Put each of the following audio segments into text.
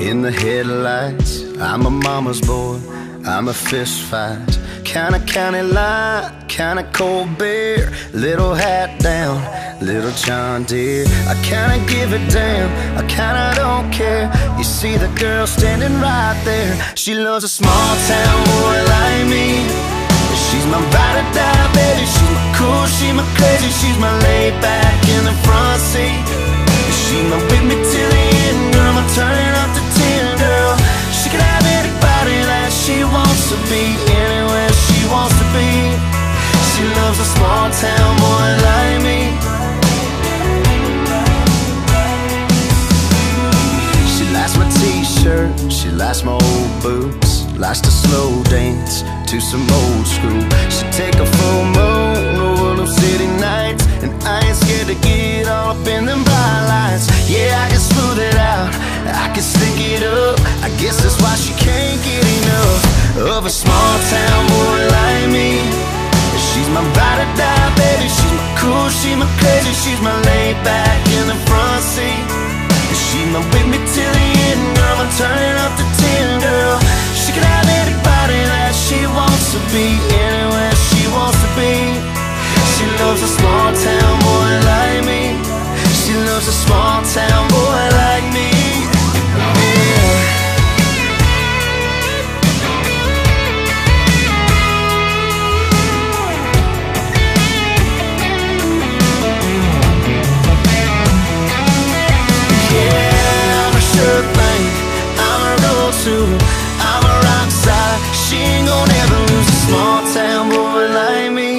in the headlights. I'm a mama's boy, I'm a fist fight. Kinda county line, kinda cold beer. Little hat down, little John Deere. I kinda give a damn, I kinda don't care. You see the girl standing right there. She loves a small town boy like me. My old boots. Likes to slow dance to some old school. She take a full moon over them city nights And I ain't scared to get all up in them bright lights. Yeah, I can smooth it out, I can stick it up. I guess that's why she can't get enough Of a small town boy like me. She's my ride or die, baby. She's my cool, she's my crazy. She's my laid back in the front seat. She's my with me till shooter. I'm a rock star. She ain't gonna ever lose a small town boy like me.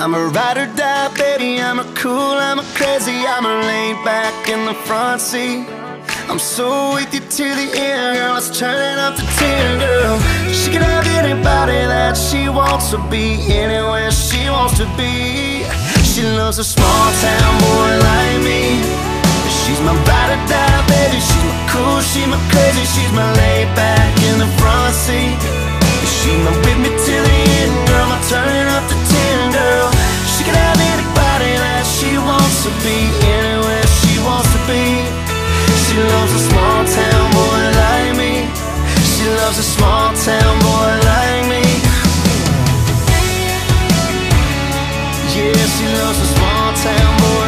I'm a ride or die, baby. I'm a cool, I'm a crazy. I'm a laid back in the front seat. I'm so with you to the end, girl. Let's turn it up to ten, girl. She can have anybody that she wants to be, anywhere she wants to be. She loves a small town boy like me. She's my She's my crazy, she's my laid back in the front seat. She's my with me till the end, girl, my turn up to ten, girl. She can have anybody that she wants to be Anywhere she wants to be. She loves a small town boy like me. She loves a small town boy like me. Yeah, she loves a small town boy